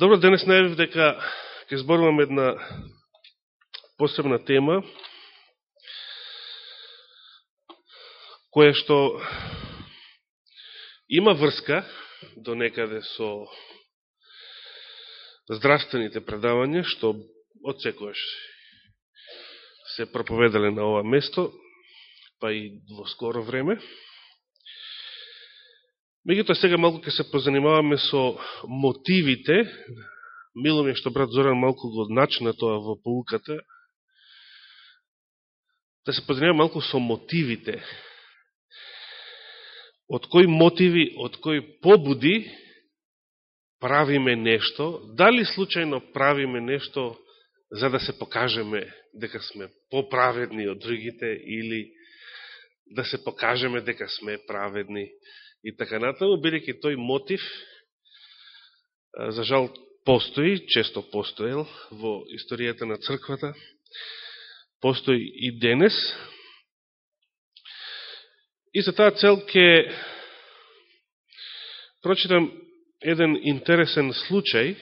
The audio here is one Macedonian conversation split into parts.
Добро, денес најавив дека ќе зборувам една посебна тема, која што има врска до некаде со здравствените предавања, што од секојаш се проповедале на ова место, па и во скоро време. Меѓуто сега малку ќе се позанимаваме со мотивите. Мило ми што брат Зоран малку го начна тоа во полуката. Да се позанимаваме малку со мотивите. Од кои мотиви, од кои побуди правиме нешто, дали случајно правиме нешто за да се покажеме дека сме поправедни од другите или да се покажеме дека сме праведни и така натаму, бидеќи тој мотив, за жал, постои, често постоел во историјата на црквата, постои и денес. И за таа цел ќе прочитам еден интересен случај,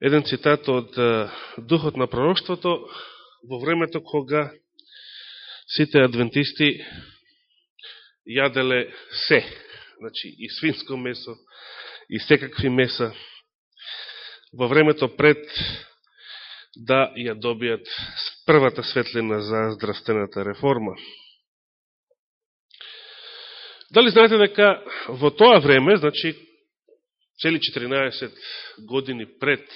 еден цитат од Духот на пророќството во времето кога сите адвентисти јаделе се, значи и свинско месо, и секакви меса, во времето пред да ја добијат првата светлина за здравствената реформа. Дали знаете дека во тоа време, значи цели 14 години пред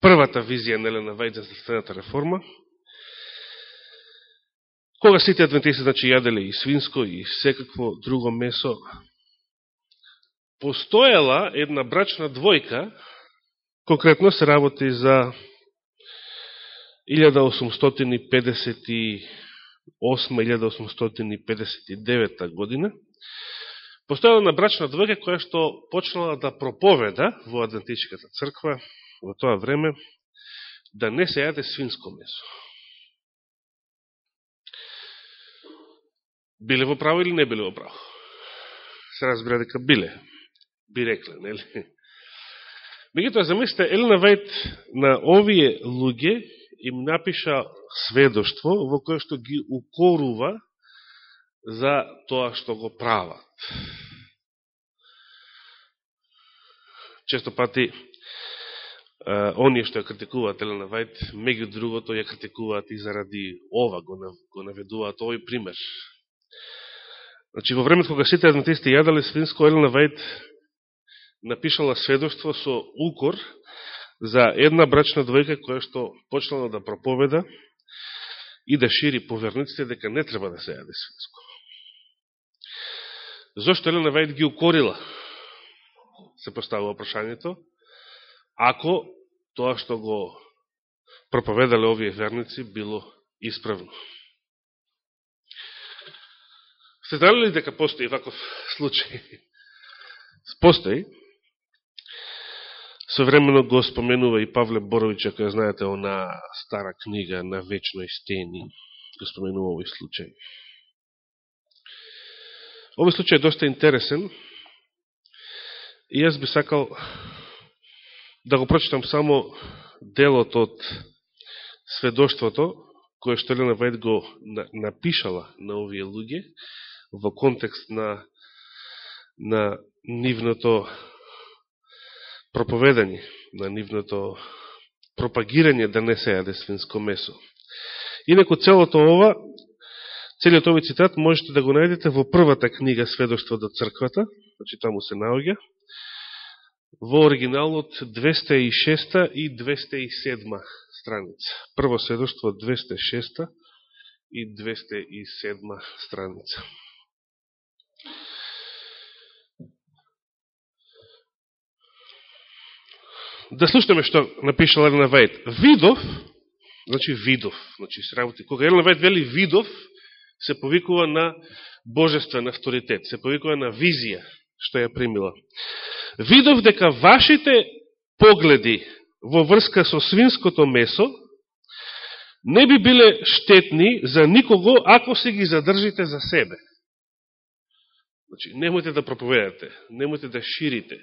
првата визија на Елена Вајд за здравствената реформа, Кога сите адвентисти значи, јаделе и свинско и секакво друго месо, постоела една брачна двојка, конкретно се работи за 1858-1859 година, постоела една брачна двојка која што почнала да проповеда во Адвентичката црква во тоа време да не се јаде свинско месо. Биле во право или не биле во право? Се разбира дека биле. Би рекле, нели? Мегутоа, замислите, Елена Вајт на овие луѓе им напиша сведоштво во кое што ги укорува за тоа што го прават. Често пати оние што ја критикуваат Елена Вајт, меѓу другото ја критикуваат и заради ова, го, го наведуваат овој пример Значи, во времето кога сите адвентисти јадале свинско, Елена Вајд напишала сведоштво со укор за една брачна двојка која што почнала да проповеда и да шири поверниците дека не треба да се јаде свинско. Зошто Елена Вајд ги укорила? Се поставува прашањето. Ако тоа што го проповедале овие верници било исправно. Се знали ли дека постои ваков случај? Постои. Современо го споменува и Павле Борович, ако ја знаете, она стара книга на вечној стени. Го споменува овој случај. Овој случај е доста интересен и јас би сакал да го прочитам само делот од сведоштвото, кое што Елена Вајд го напишала на овие луѓе, во контекст на, на нивното проповедање, на нивното пропагирање да не се јаде свинско месо. Инако целото ова, целиот овој цитат можете да го најдете во првата книга Сведоштво до црквата, значи таму се наоѓа, во оригиналот 206 и 207 страница. Прво сведоштво 206 и 207 страница. Да слушнеме што напишал Елена Вајд. Видов, значи видов, значи се работи, кога Елена Вајд вели видов, се повикува на божествен авторитет, се повикува на визија, што ја примила. Видов дека вашите погледи во врска со свинското месо не би биле штетни за никого ако се ги задржите за себе. Значи, немојте да проповедате, немојте да ширите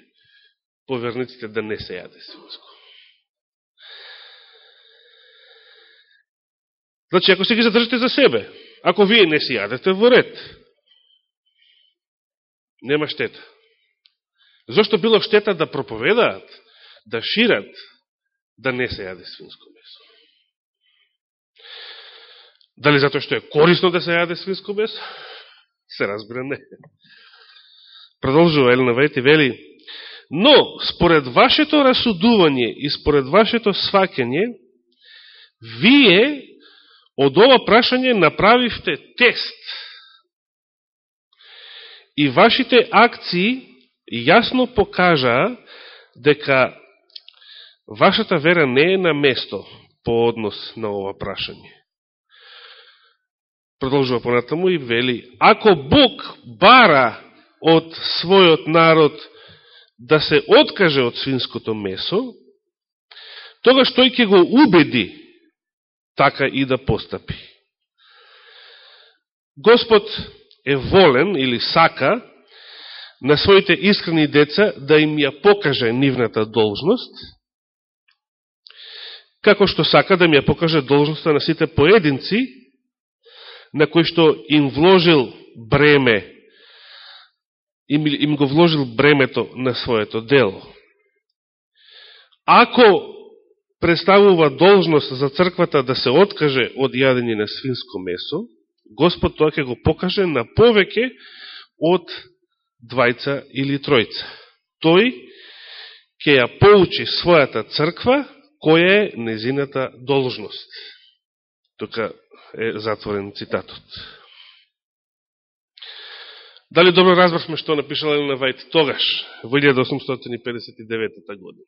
поверниците да не се јаде свинско. Значи, ако се ги задржите за себе, ако вие не се јадете, во ред. Нема штета. Зошто било штета да проповедаат, да шират, да не се јаде свинско месо? Дали затоа што е корисно да се јаде свинско месо? Се разбира не. Продолжува Елена Вајти, вели, но според вашето расудување и според вашето свакење, вие од ова прашање направивте тест. И вашите акции јасно покажаа дека вашата вера не е на место по однос на ова прашање. Продолжува понатаму и вели, ако Бог бара од својот народ да се откаже од свинското месо, тогаш тој ќе го убеди така и да постапи. Господ е волен или сака на своите искрени деца да им ја покаже нивната должност, како што сака да им ја покаже должноста на сите поединци, на кои што им вложил бреме, им, им го вложил бремето на своето дело. Ако представува должност за црквата да се откаже од јадење на свинско месо, Господ тоа ќе го покаже на повеќе од двајца или тројца. Тој ќе ја поучи својата црква, која е незината должност. Тука е затворен цитатот. Дали добро разбрахме што напишала Елена Вајт тогаш, во 1859 година?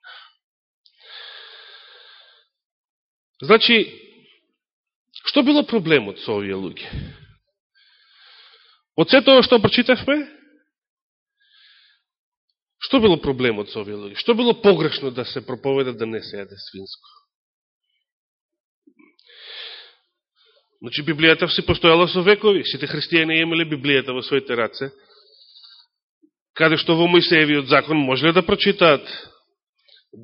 Значи, што било проблемот со овие луѓе? Од сето што прочитавме, што било проблемот со овие луѓе? Што било погрешно да се проповеда да не се јаде свинско? Значи, Библијата си постојала со векови. Сите христијани имале Библијата во своите раце. Каде што во Моисеевиот закон можеле да прочитаат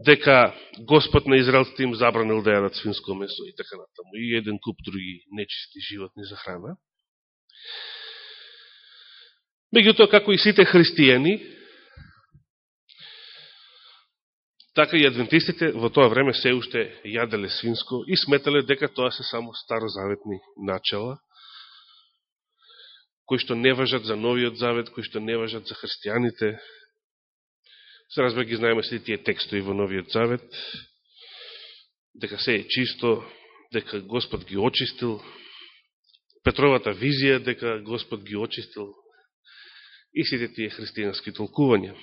дека Господ на израелците им забранил да јадат свинско месо и така натаму, и еден куп други нечисти животни за храна. Меѓутоа, како и сите христијани, така и адвентистите во тоа време се уште јаделе свинско и сметале дека тоа се само старозаветни начала, кои што не важат за новиот завет, кои што не важат за христијаните, Се разбира ги знаеме сите тие текстови во Новиот Завет, дека се е чисто, дека Господ ги очистил, Петровата визија дека Господ ги очистил и сите тие христијански толкувања.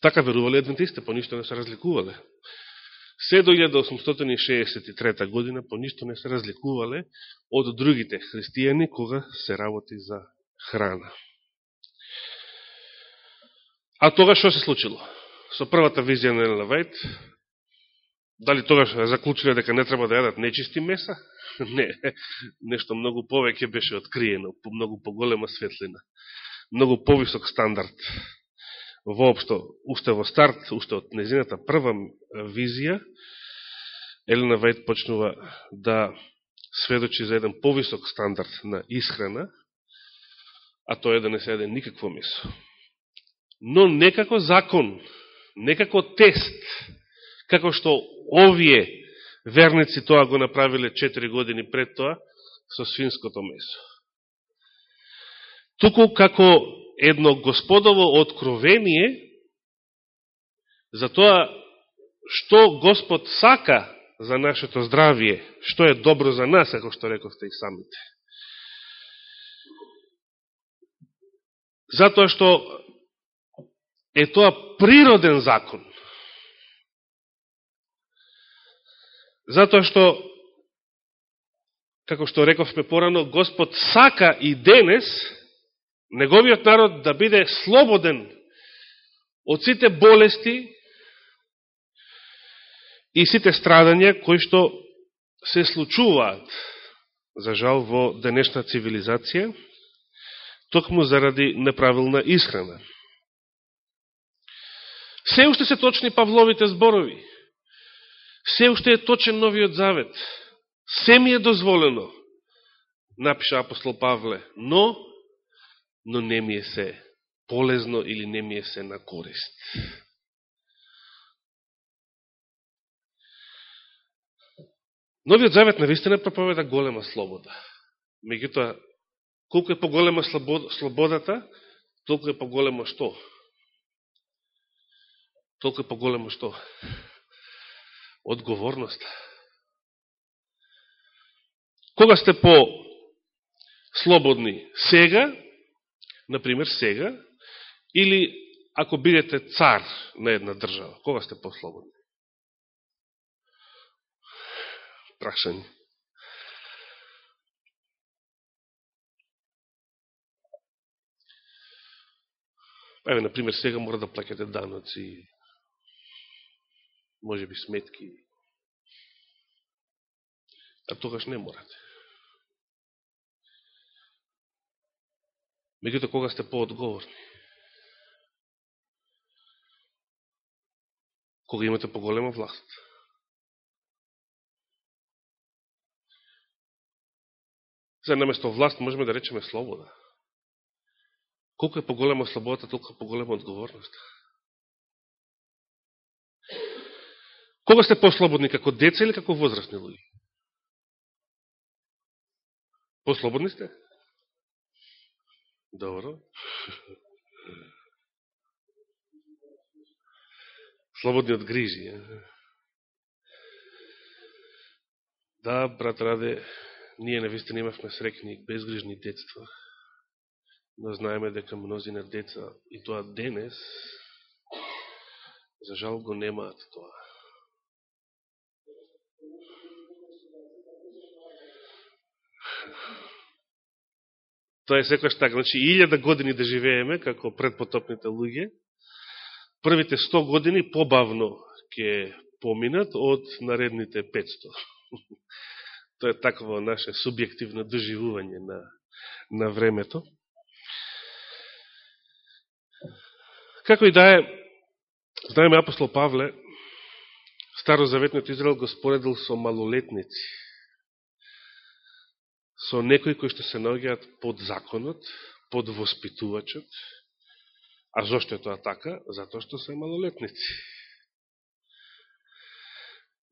Така верувале адвентистите, по ништо не се разликувале. Се до 1863 година по ништо не се разликувале од другите христијани кога се работи за храна. А тога што се случило? Со првата визија на Елена Вајт, дали тогаш заклучиле дека не треба да јадат нечисти меса? Не, нешто многу повеќе беше откриено, по многу поголема светлина, многу повисок стандард. Воопшто, уште во старт, уште од незината прва визија, Елена Вајд почнува да сведочи за еден повисок стандард на исхрана, а тоа е да не се јаде никакво месо но некако закон, некако тест, како што овие верници тоа го направиле 4 години пред тоа со свинското месо. Туку како едно господово откровение за тоа што Господ сака за нашето здравие, што е добро за нас, ако што рековте и самите. Затоа што е тоа природен закон. Затоа што, како што рековме порано, Господ сака и денес неговиот народ да биде слободен од сите болести и сите страдања кои што се случуваат, за жал, во денешна цивилизација, токму заради неправилна исхрана. Се уште се точни Павловите зборови. Се уште е точен новиот завет. Се ми е дозволено, напиша апостол Павле, но, но не ми е се полезно или не ми е се на корист. Новиот завет на вистина проповеда голема слобода. Меѓутоа, колку е поголема слободата, толку е поголемо што? Толку е поголемо што? одговорност. Кога сте по слободни? Сега, например сега, или ако бидете цар на една држава, кога сте послободни? Прашање. Еве, например, сега мора да плакате даноци, може би сметки, а тогаш не морате. Меѓуто, кога сте поодговорни? Кога имате поголема власт? За наместо власт можеме да речеме слобода. Колко е поголема слободата, толку е поголема одговорност. Кога сте послободни, како деца или како возрастни луѓе? Послободни сте? Добро. Слободни од грижи. Да, брат Раде, ние навистина имавме срекни безгрижни детства но знаеме дека мнозина деца и тоа денес за жал го немаат тоа. Тоа е секојаш така. Значи, илјада години да живееме, како предпотопните луѓе, првите 100 години побавно ќе поминат од наредните 500. Тоа е такво наше субјективно доживување на, на времето. Како и да е, знаеме апостол Павле, Старозаветниот Израел го споредил со малолетници, со некои кои што се наоѓаат под законот, под воспитувачот. А зошто е тоа така? Затоа што се малолетници.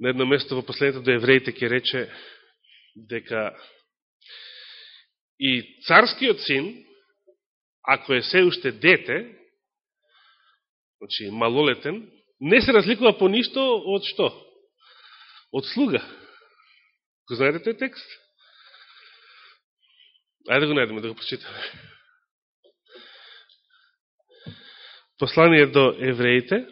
На едно место во последните до евреите ќе рече дека и царскиот син, ако е се уште дете, значи малолетен, не се разликува по ништо од што? Од слуга. Го знаете тој текст? Ајде го најдеме, да го прочитаме. Послание до евреите,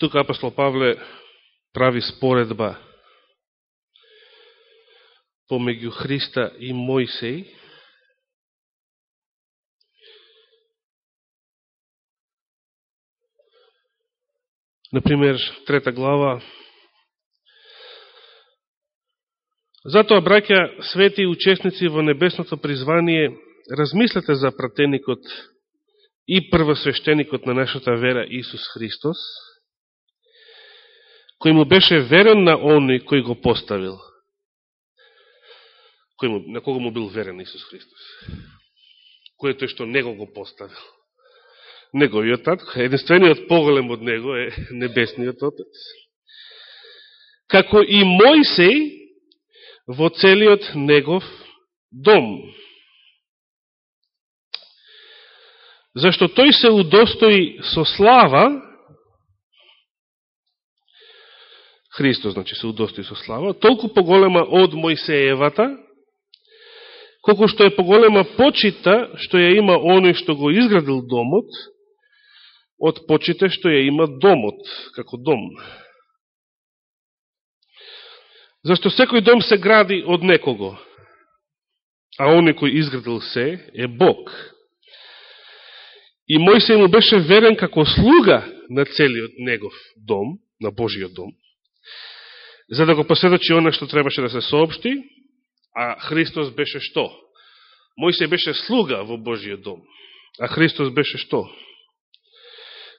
Тука апостол Павле прави споредба помеѓу Христа и Мојсеј, Например, трета глава. Затоа, браќа, свети и учесници во небесното призвание, размислете за пратеникот и првосвещеникот на нашата вера Исус Христос, кој му беше верен на оној кој го поставил. Кој му, на кого му бил верен Исус Христос? Кој е тој што него го поставил? Неговиот татко, единствениот поголем од него е небесниот Отец. Како и Мојсей во целиот негов дом. Зашто тој се удостои со слава, Христос, значи, се удостои со слава, толку поголема од Мојсеевата, колку што е поголема почита што ја има оној што го изградил домот, од почите што ја има домот, како дом. Зашто секој дом се гради од некого. а оној кој изградил се е Бог. И Мојсей му беше верен како слуга на целиот негов дом, на Божиот дом, за да го посведочи оно што требаше да се сообшти, а Христос беше што? Мојсей беше слуга во Божиот дом, а Христос беше што?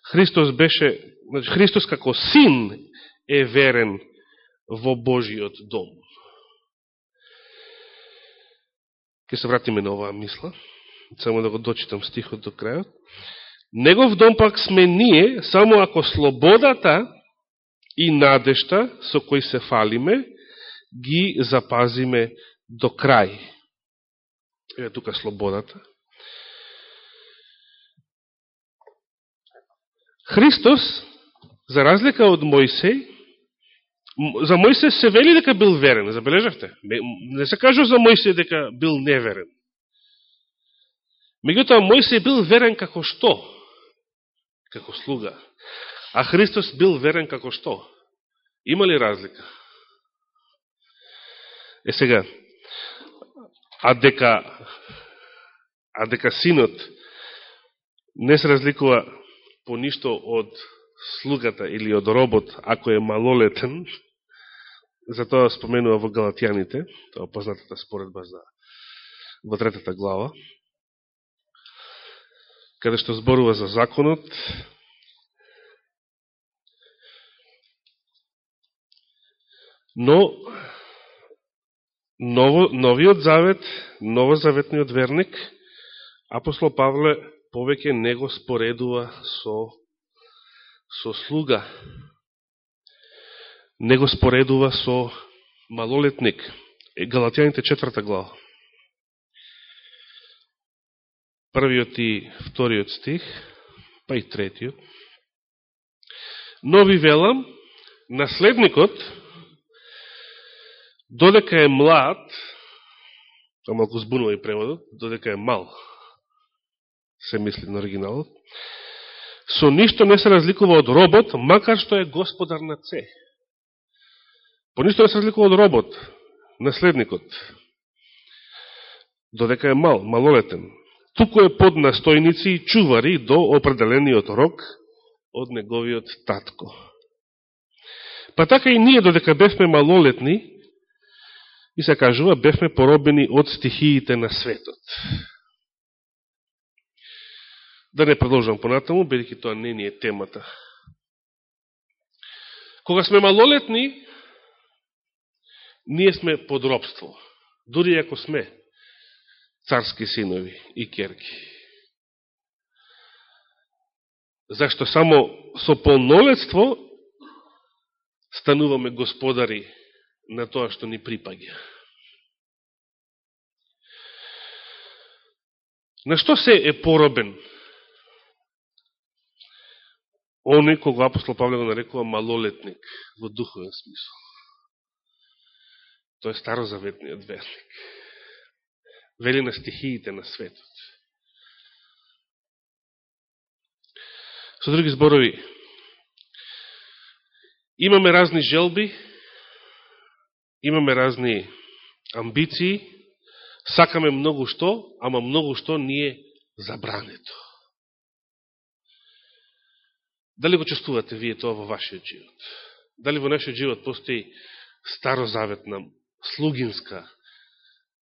Христос беше, значи Христос како син е верен во Божиот дом. Ке се вратиме на оваа мисла, само да го дочитам стихот до крајот. Негов дом пак сме ние, само ако слободата и надешта со кои се фалиме, ги запазиме до крај. Е тука слободата. Христос, за разлика од Мојсей, за Мојсей се вели дека бил верен, забележавте? Не се кажува за Мојсей дека бил неверен. Меѓутоа, Мојсей бил верен како што? Како слуга. А Христос бил верен како што? Има ли разлика? Е сега, а дека, а дека синот не се разликува по ништо од слугата или од робот, ако е малолетен, за тоа споменува во Галатјаните, тоа познатата споредба за во третата глава, каде што зборува за законот, но ново, новиот завет, новозаветниот верник, апостол Павле повеќе не го споредува со со слуга, не го споредува со малолетник. Галатјаните четврта глава. Првиот и вториот стих, па и третиот. Но ви велам, наследникот, додека е млад, ама го збунува и преводот, додека е мал, се мисли на оригиналот, со ништо не се разликува од робот, макар што е господар на це. По ништо не се разликува од робот, наследникот, додека е мал, малолетен. Туку е под настојници и чувари до определениот рок од неговиот татко. Па така и ние, додека бевме малолетни, и се кажува, бевме поробени од стихиите на светот. Да не продолжам понатаму, бидеќи тоа не ни е темата. Кога сме малолетни, ние сме под робство. Дори ако сме царски синови и керки. Зашто само со полнолетство стануваме господари на тоа што ни припаѓа. На што се е поробен Они кога апостол Павле го нарекува малолетник во духовен смисол. Тој е старозаветниот верник. Вели на стихиите на светот. Со други зборови, имаме разни желби, имаме разни амбиции, сакаме многу што, ама многу што ни е забрането. Дали го чувствувате вие тоа во вашиот живот? Дали во нашиот живот постои старозаветна, слугинска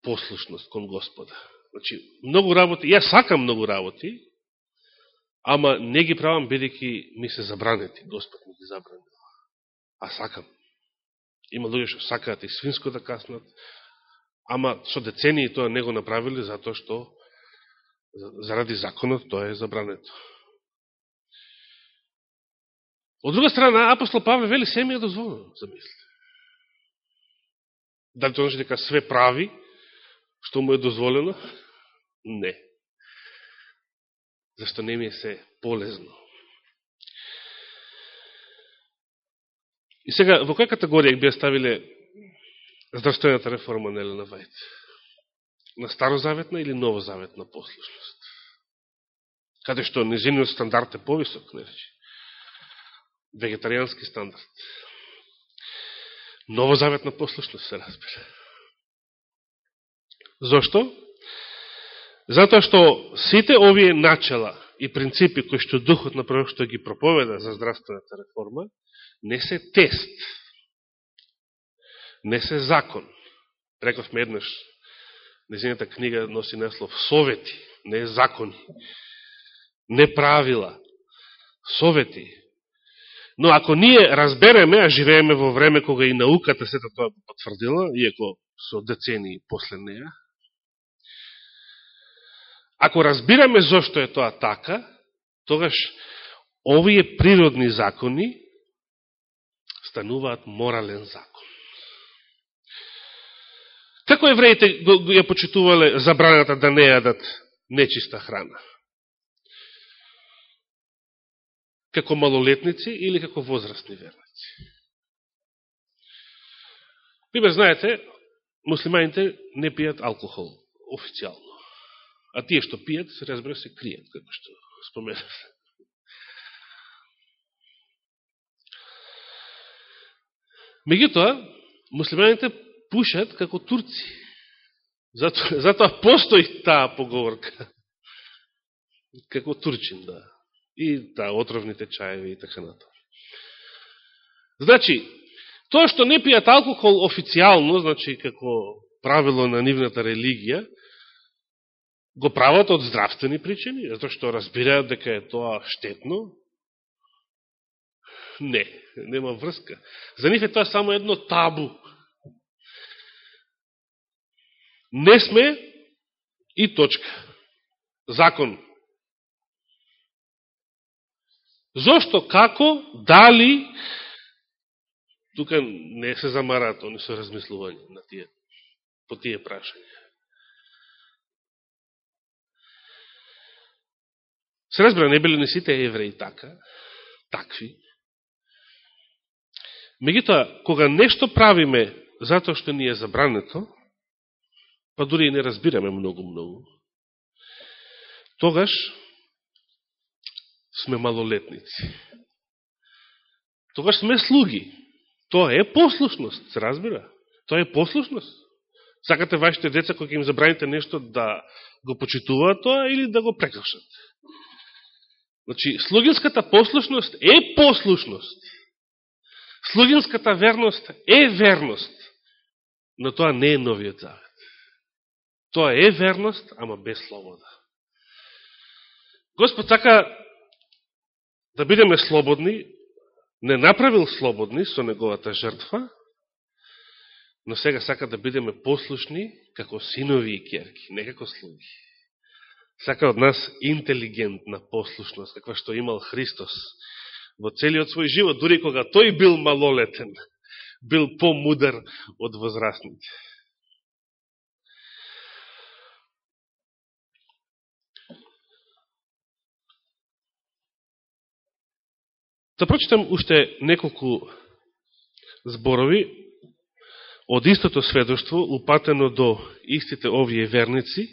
послушност кон Господа? Значи, многу работи, јас сакам многу работи, ама не ги правам бидејќи ми се забранети, Господ ми ги забрани. А сакам. Има луѓе што сакаат и свинско да каснат, ама со децении тоа не го направили затоа што заради законот тоа е забрането. Од друга страна, апостол Павле вели се ми е дозволено, замисли. Дали тоа значи дека све прави, што му е дозволено? Не. Зашто не ми е се полезно. И сега, во која категорија би ставиле здравствената реформа на Елена Вајд? На старозаветна или новозаветна послушност? Каде што низиниот стандарт е повисок, не речи вегетаријански стандард. Новозаветна послушност се разбира. Зошто? Затоа што сите овие начала и принципи кои што Духот на што ги проповеда за здравствената реформа, не се тест, не се закон. Рековме еднаш, незината книга носи наслов Совети, не закони, не правила, совети. Но ако ние разбереме, а живееме во време кога и науката сето тоа го потврдила, иако со децени после неја, ако разбираме зошто е тоа така, тогаш овие природни закони стануваат морален закон. Како евреите ја почитувале забраната да не јадат нечиста храна? Како малолетници или како возрастни верници. Пример, знаете, муслиманите не пијат алкохол официјално. А тие што пијат, се разбира, се кријат, како што споменав. Меѓутоа, муслиманите пушат како турци. Затоа, затоа постои таа поговорка. Како турчин, да и да, отровните чаеви и така натаму. Значи, тоа што не пијат алкохол официјално, значи како правило на нивната религија, го прават од здравствени причини, затоа што разбираат дека е тоа штетно. Не, нема врска. За нив е тоа само едно табу. Не сме и точка. Закон Зошто, како, дали, тука не се замараат они со размислување на тие, по тие прашања. Се разбира, не били не сите евреи така, такви. Мегутоа, кога нешто правиме затоа што ни е забрането, па дури и не разбираме многу-многу, тогаш сме малолетници. Тогаш сме слуги. Тоа е послушност, се разбира. Тоа е послушност. Сакате вашите деца, кои им забраните нешто, да го почитуваат тоа или да го прекршат. Значи, слугинската послушност е послушност. Слугинската верност е верност. Но тоа не е новиот завет. Тоа е верност, ама без слобода. Господ сака да бидеме слободни, не направил слободни со неговата жртва, но сега сака да бидеме послушни како синови и керки, не како слуги. Сака од нас интелигентна послушност, каква што имал Христос во целиот свој живот, дури кога тој бил малолетен, бил помудар од возрастните. Да прочитам уште неколку зборови од истото сведоштво, упатено до истите овие верници.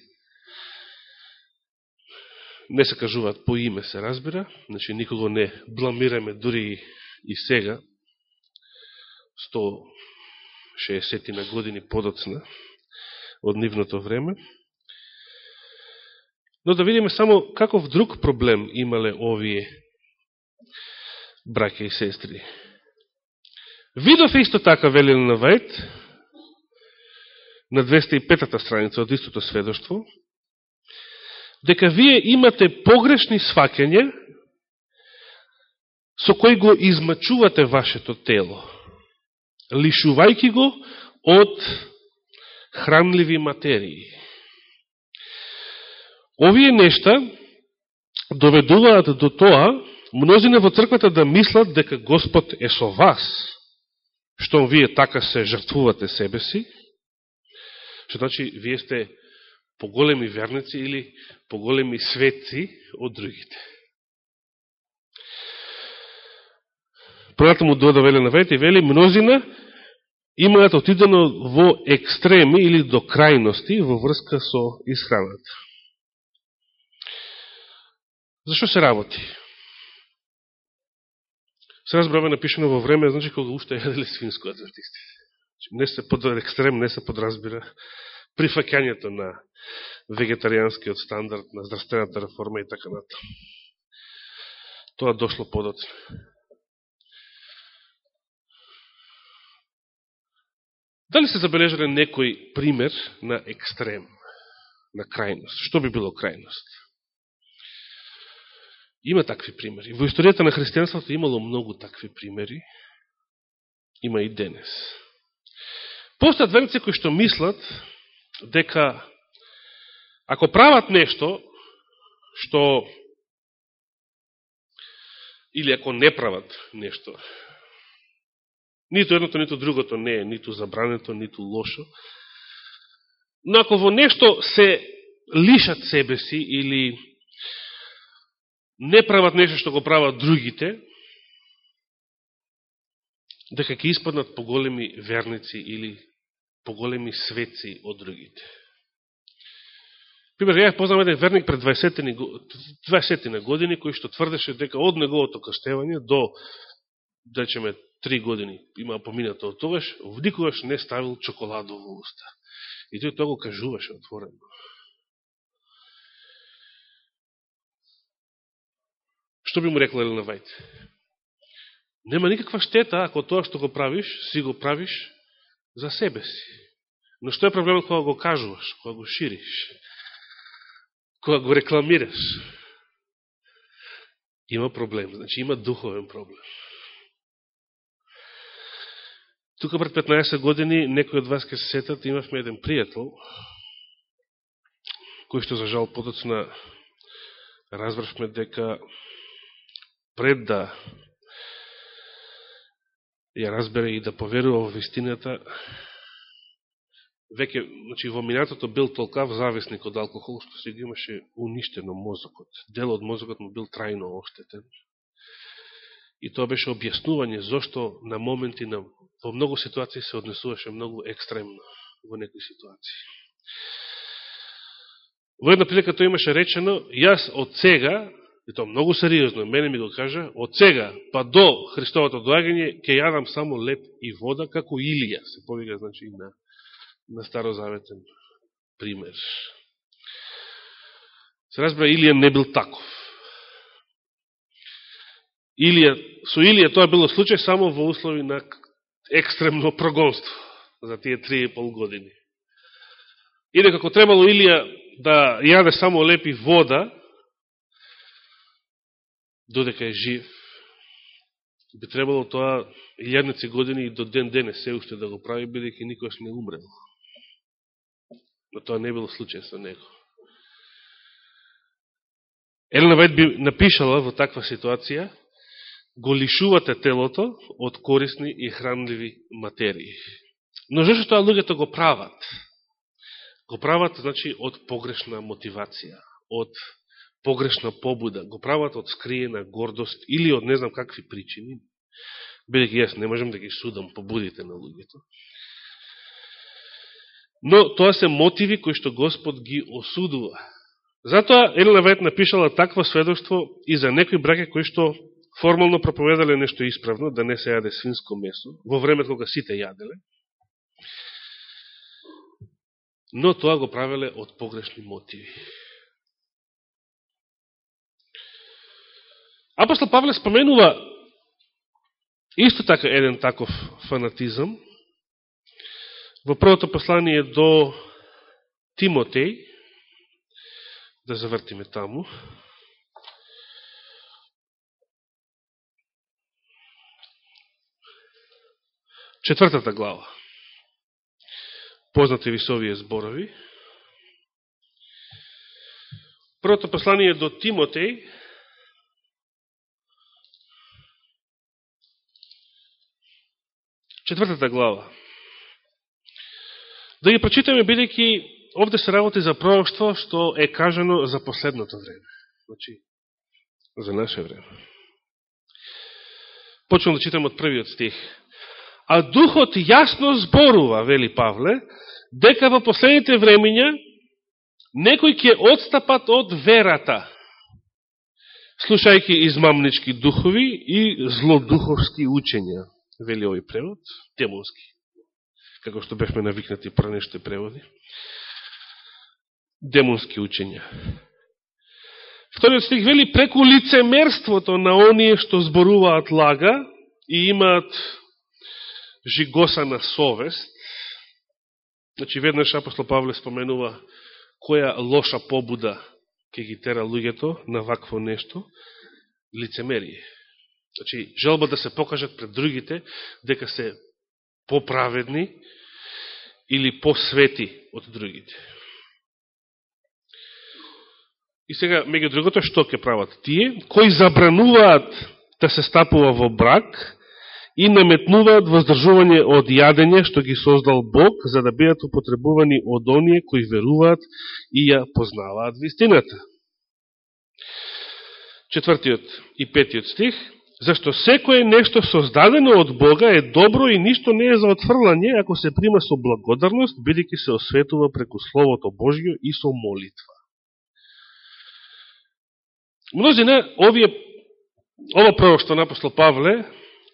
Не се кажуваат по име, се разбира, значи никого не бламираме дури и сега, 160 на години подоцна од нивното време. Но да видиме само каков друг проблем имале овие браке и сестри. Видов исто така велено на Вајд, на 205-та страница од истото сведоштво, дека вие имате погрешни свакење со кои го измачувате вашето тело, лишувајки го од хранливи материи. Овие нешта доведуваат до тоа мнозина во црквата да мислат дека Господ е со вас, што вие така се жртвувате себе си, што значи вие сте поголеми верници или поголеми светци од другите. Понатаму дода вели на вејте, вели, мнозина имаат отидено во екстреми или до крајности во врска со исхраната. Зашо се работи? Се разбраме напишено во време, значи кога уште јаделе свинско адвентистите. Значи, не се под екстрем, не се подразбира прифакјањето на вегетаријанскиот стандард, на здравствената реформа и така нато. Тоа дошло подоцна. Дали се забележале некој пример на екстрем, на крајност? Што би било крајност? Има такви примери. Во историјата на христијанството имало многу такви примери. Има и денес. Постојат верници кои што мислат дека ако прават нешто што или ако не прават нешто нито едното, нито другото не е ниту забрането, ниту лошо, но ако во нешто се лишат себе си или не прават нешто што го прават другите, дека ќе испаднат поголеми верници или поголеми светци од другите. Пример, ја познам еден верник пред 20 на години, кој што тврдеше дека од неговото кастевање до, да речеме, три години има поминато од тогаш, никогаш не ставил чоколадо во уста. И тој тоа го кажуваше отворено. Што би му рекла Елена Вајт? Нема никаква штета ако тоа што го правиш, си го правиш за себе си. Но што е проблемот кога го кажуваш, кога го шириш, кога го рекламираш? Има проблем, значи има духовен проблем. Тука пред 15 години, некој од вас ке се сетат, имавме еден пријател, кој што за жал потоцна разбравме дека пред да ја разбере и да поверува во вистината, веќе, значи, во минатото бил толкав зависник од алкохол, што си го имаше уништено мозокот. Дел од мозокот му бил трајно оштетен. И тоа беше објаснување зашто на моменти, на, во многу ситуации се однесуваше многу екстремно во некои ситуации. Во една прилика тој имаше речено, јас од сега и тоа многу сериозно, мене ми го кажа, од сега па до Христовото доагање ќе јадам само леп и вода, како Илија, се повига, значи, на, на старозаветен пример. Се разбира, Илија не бил таков. Илија, со Илија тоа било случај само во услови на екстремно прогонство за тие три и пол години. И дека требало Илија да јаде само лепи вода, додека е жив, би требало тоа илјадници години и до ден денес се уште да го прави, бидејќи никош не умрел. Но тоа не било случај со него. Елена Вајд би напишала во таква ситуација, го лишувате телото од корисни и хранливи материи. Но зашто тоа луѓето го прават? Го прават, значи, од погрешна мотивација, од погрешна побуда, го прават од скриена гордост или од не знам какви причини, бидеќи јас не можам да ги судам побудите на луѓето. Но тоа се мотиви кои што Господ ги осудува. Затоа Елена Вајт напишала такво сведоќство и за некои браке кои што формално проповедале нешто исправно, да не се јаде свинско месо, во времето кога сите јаделе, но тоа го правеле од погрешни мотиви. Апостол Павле споменува исто така еден таков фанатизам во првото послание до Тимотеј, да завртиме таму, четвртата глава. Познати ви со овие зборови. Првото послание до Тимотеј, Четвртата глава. Да ги прочитаме, бидејќи овде се работи за пророќство што е кажано за последното време. Значи, за наше време. Почнем да читам од првиот стих. А духот јасно зборува, вели Павле, дека во последните времења некои ќе отстапат од верата, слушајќи измамнички духови и злодуховски учења вели овој превод, демонски. како што бевме навикнати пранеште преводи. Демонски учења. Вториот стих вели преку лицемерството на оние што зборуваат лага и имаат жигосана совест. Значи, веднаш апостол Павле споменува која лоша побуда ќе ги тера луѓето на вакво нешто, лицемерие. Значи, желба да се покажат пред другите дека се поправедни или посвети од другите. И сега, меѓу другото, што ќе прават тие, кои забрануваат да се стапува во брак и наметнуваат воздржување од јадење што ги создал Бог, за да бидат употребувани од оние кои веруваат и ја познаваат вистината. Четвртиот и петиот стих Зашто секое нешто создадено од Бога е добро и ништо не е за отфрлање ако се прима со благодарност, бидеќи се осветува преку Словото Божјо и со молитва. Мнозина, овие, ова пророќство на апостол Павле,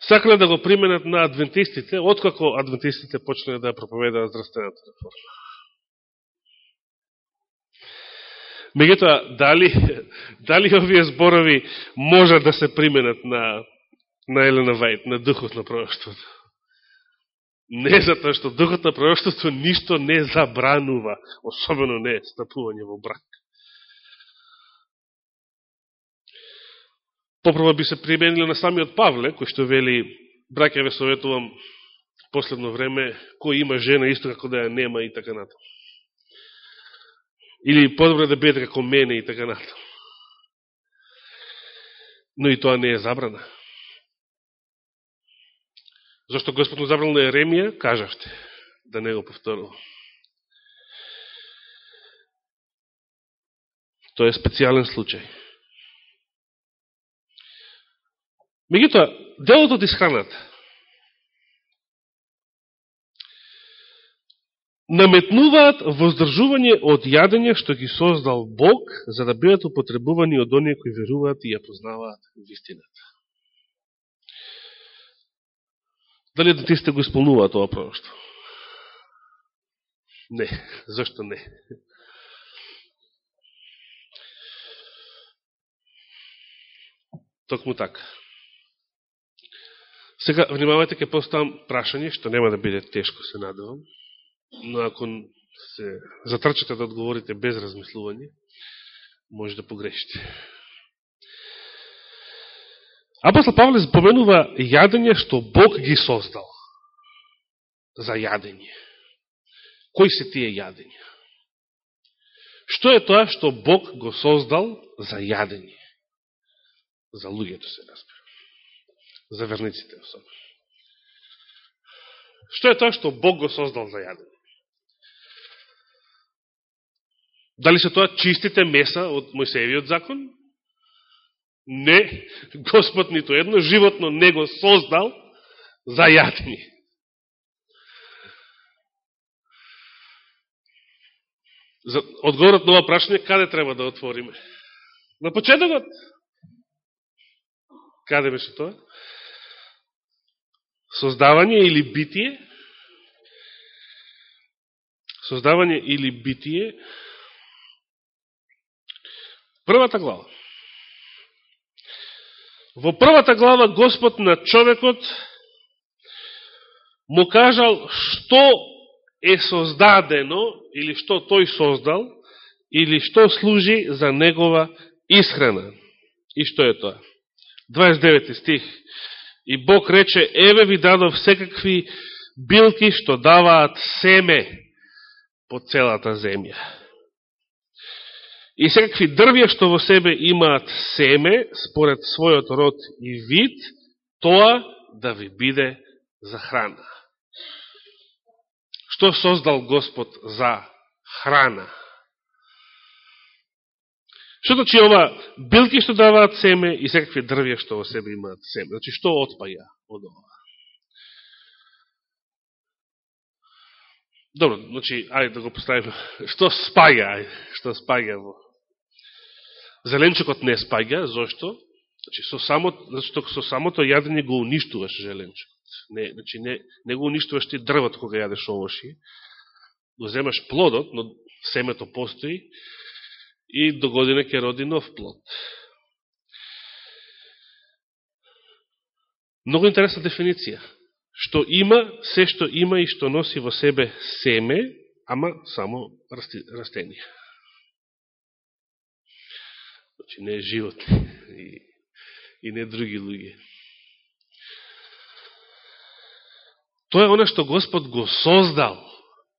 сакале да го применат на адвентистите, откако адвентистите почнаа да проповедаат здравствената реформа. Меѓутоа, дали, дали овие зборови можат да се применат на, на Елена Вајд, на духот на пророќството? Не затоа што духот на пророќството ништо не забранува, особено не стапување во брак. Попрво би се применили на самиот Павле, кој што вели, браке ве советувам последно време, кој има жена исто како да ја нема и така натаму. Или подобро да биде како мене и така натаму. Но и тоа не е забрана. Зошто Господ му забрал на Еремија, кажавте, да не го повторувам. Тоа е специјален случај. Меѓутоа, делот од исхраната наметнуваат воздржување од јадење што ги создал Бог, за да бидат употребувани од оние кои веруваат и ја познаваат вистината. Дали не ти сте го исполнуваат тоа пророќство? Не. Зашто не? Токму така. Сега, внимавајте, ке поставам прашање, што нема да биде тешко, се надевам, но ако се затрчате да одговорите без размислување, може да погрешите. Апостол Павле споменува јадење што Бог ги создал за јадење. Кои се тие јадења? Што е тоа што Бог го создал за јадење? За луѓето се разбира за верниците особено. Што е тоа што Бог го создал за јадење? Дали се тоа чистите меса од Мојсеевиот закон? Не, Господ нито едно животно не го создал за јадење. За одговорот на ова прашање, каде треба да отвориме? На почетокот. Каде беше тоа? Создавање или битие, создавање или битие, првата глава. Во првата глава Господ на човекот му кажал што е создадено, или што тој создал, или што служи за негова исхрана. И што е тоа? 29 стих. И Бог рече, еве ви дадов секакви билки што даваат семе по целата земја. И секакви дрвја што во себе имаат семе, според својот род и вид, тоа да ви биде за храна. Што создал Господ за храна? Што значи ова билки што даваат семе и секакви дрвја што во себе имаат семе? Значи што отпаја од ова? Добро, значи, ајде да го поставиме. Што спаѓа, ајде, што спаѓа во... Зеленчукот не спаѓа, зошто? Значи, со самото, зашто значи, со самото јадење го уништуваш зеленчукот. Не, значи, не, не го уништуваш ти дрвото кога јадеш овоши, го земаш плодот, но семето постои и до година ќе роди нов плод. Много интересна дефиниција. Што има, се што има и што носи во себе семе, ама само растенија. Значи не е живот и, и не други луѓе. Тоа е оно што Господ го создал.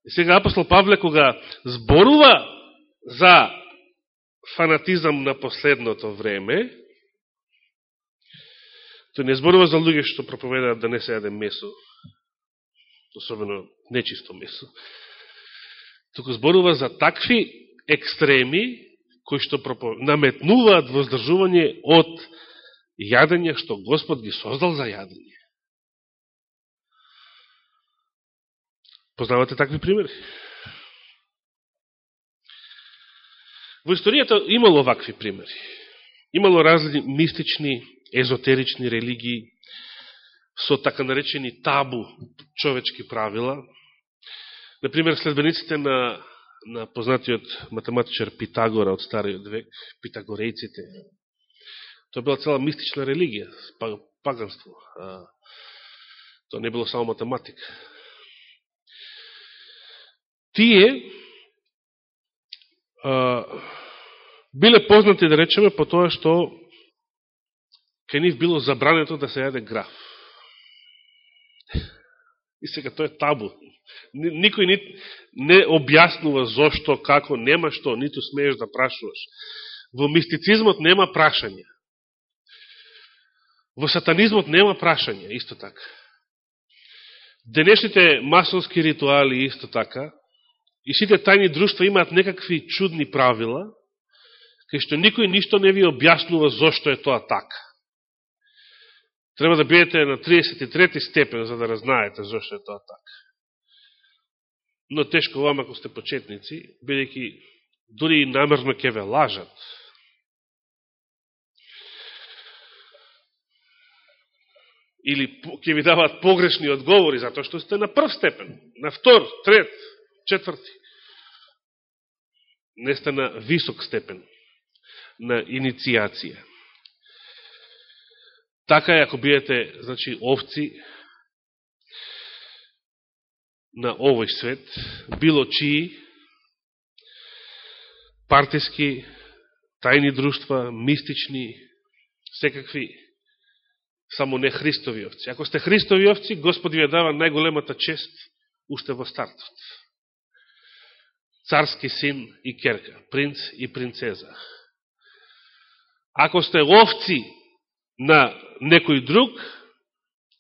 И сега апостол Павле кога зборува за фанатизам на последното време, тој не зборува за луѓе што проповедаат да не се јаде месо, особено нечисто месо, туку зборува за такви екстреми кои што наметнуваат воздржување од јадење што Господ ги создал за јадење. Познавате такви примери? Во историјата имало вакви примери. Имало различни мистични, езотерични религии со така наречени табу човечки правила. Например, следбениците на, на познатиот математичар Питагора од Стариот век, питагорејците. Тоа била цела мистична религија, па, паганство. Тоа не било само математика. Тие биле познати, да речеме, по тоа што кај нив било забрането да се јаде граф. И сега тоа е табу. Никој ни, не објаснува зошто, како, нема што, ниту смееш да прашуваш. Во мистицизмот нема прашање. Во сатанизмот нема прашање, исто така. Денешните масонски ритуали, исто така, И сите тајни друштва имаат некакви чудни правила, кај што никој ништо не ви објаснува зошто е тоа така. Треба да бидете на 33 степен за да разнаете зошто е тоа така. Но тешко вам ако сте почетници, бидејќи дури и намерно ќе ве лажат. Или ќе ви даваат погрешни одговори, затоа што сте на прв степен, на втор, трет, четврти. Не сте на висок степен на иницијација. Така е ако биете, значи, овци на овој свет, било чии, партиски, тајни друштва, мистични, секакви, само не Христови овци. Ако сте Христови овци, Господ ви ја дава најголемата чест уште во стартот царски син и керка, принц и принцеза. Ако сте овци на некој друг,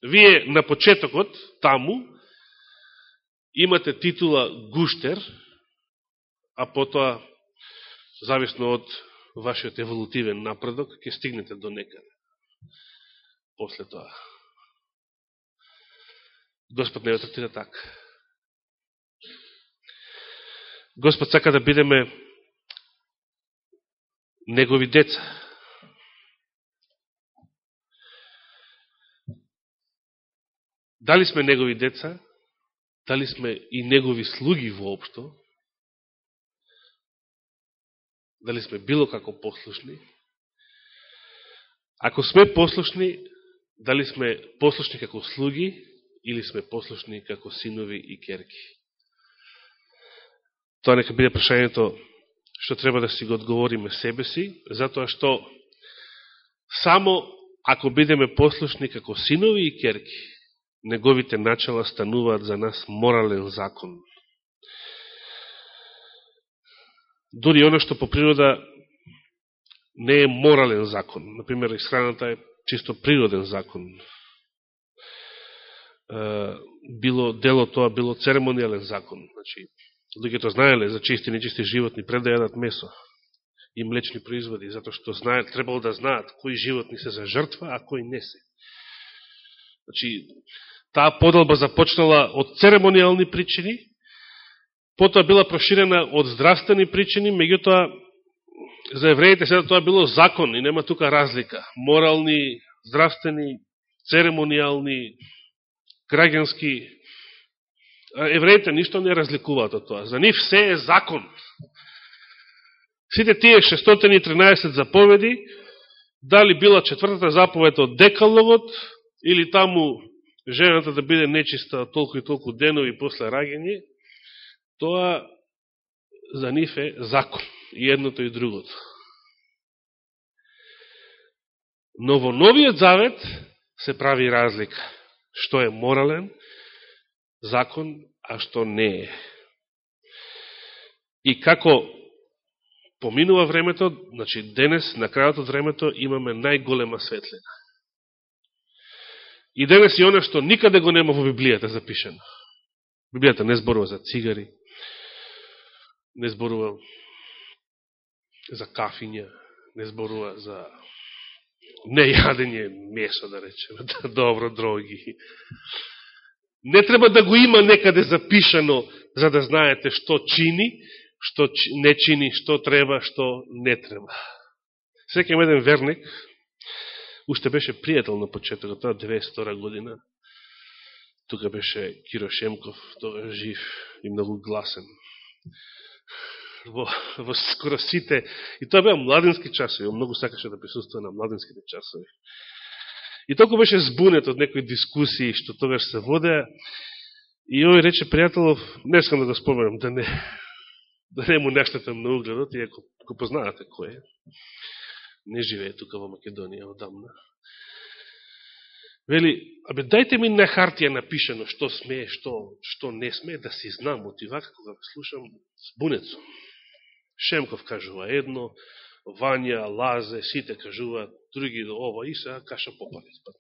вие на почетокот, таму, имате титула гуштер, а потоа, зависно од вашиот еволутивен напредок, ќе стигнете до некаде. После тоа. Господ не ја третира така. Господ сака да бидеме негови деца. Дали сме негови деца, дали сме и негови слуги воопшто, дали сме било како послушни, ако сме послушни, дали сме послушни како слуги или сме послушни како синови и керки? Тоа нека биде прашањето што треба да си го одговориме себе си, затоа што само ако бидеме послушни како синови и керки, неговите начала стануваат за нас морален закон. Дори оно што по природа не е морален закон. Например, исхраната е чисто природен закон. Било дело тоа, било церемонијален закон. Значи, Луѓето знаеле за чисти и нечисти животни пред да јадат месо и млечни производи, затоа што знаат, требало да знаат кои животни се за жртва, а кои не се. Значи, таа подалба започнала од церемонијални причини, потоа била проширена од здравствени причини, меѓутоа за евреите сега тоа било закон и нема тука разлика. Морални, здравствени, церемонијални, граѓански евреите ништо не разликуваат од тоа. За нив се е закон. Сите тие 613 заповеди, дали била четвртата заповед од Декалогот, или таму жената да биде нечиста толку и толку денови после раѓање, тоа за нив е закон, и едното и другото. Но во новиот завет се прави разлика, што е морален закон, а што не е. И како поминува времето, значи денес, на крајот од времето, имаме најголема светлина. И денес и оно што никаде го нема во Библијата запишено. Библијата не зборува за цигари, не зборува за кафиња, не зборува за нејадење месо, да речеме, да, добро, дроги. Не треба да го има некаде запишано за да знаете што чини, што не чини, што треба, што не треба. Секем еден верник, уште беше пријател на почетокот, на 92 година, тука беше Киро Шемков, тоа жив и многу гласен. Во, во скоро сите, и тоа беа младински часови, многу сакаше да присуствува на младинските часови. И толку беше збунет од некои дискусии што тогаш се воде, и овој рече пријателов, не искам да го споменам, да не, да не му нештетам на угледот, иако го познавате кој е. Не живее тука во Македонија одамна. Вели, абе дајте ми на хартија напишено што сме, што, што не сме, да си знам од вака кога да слушам збунецо. Шемков кажува едно, Вања, Лазе, сите кажуваат, други до ова и сега каша попали. Па.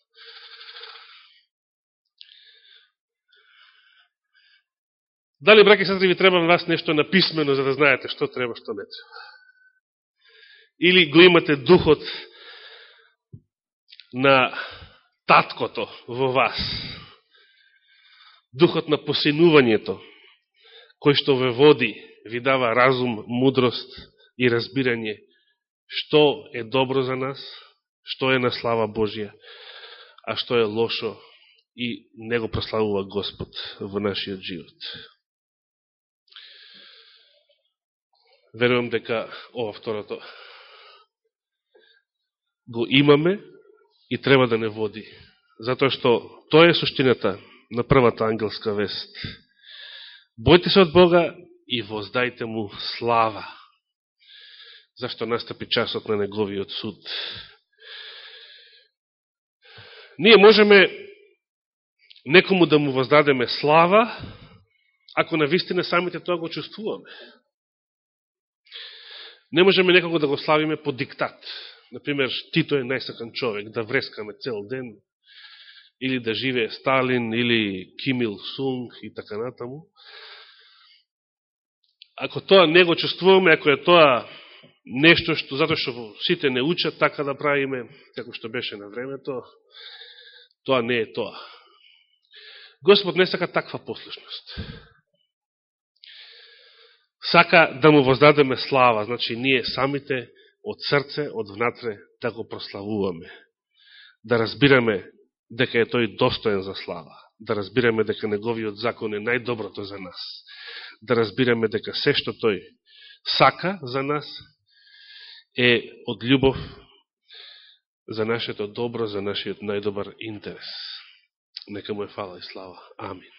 Дали, браке сестри, ви треба на вас нешто написмено за да знаете што треба, што не треба? Или го имате духот на таткото во вас, духот на посинувањето, кој што ве води, ви дава разум, мудрост и разбирање што е добро за нас, што е на слава Божија, а што е лошо и не го прославува Господ во нашиот живот. Верувам дека ова второто го имаме и треба да не води. Затоа што тоа е суштината на првата ангелска вест. Бојте се од Бога и воздајте му слава зашто настапи часот на неговиот суд. Ние можеме некому да му воздадеме слава, ако на вистина самите тоа го чувствуваме. Не можеме некого да го славиме по диктат. Например, Тито е најсакан човек, да врескаме цел ден, или да живее Сталин, или Кимил Сунг и така натаму. Ако тоа не го чувствуваме, ако е тоа нешто што, затоа што сите не учат така да правиме, како што беше на времето, тоа не е тоа. Господ не сака таква послушност. Сака да му воздадеме слава, значи ние самите од срце, од внатре, да го прославуваме. Да разбираме дека е тој достоен за слава. Да разбираме дека неговиот закон е најдоброто за нас. Да разбираме дека се што тој сака за нас е од љубов за нашето добро, за нашиот најдобар интерес. Нека му е фала и слава. Амин.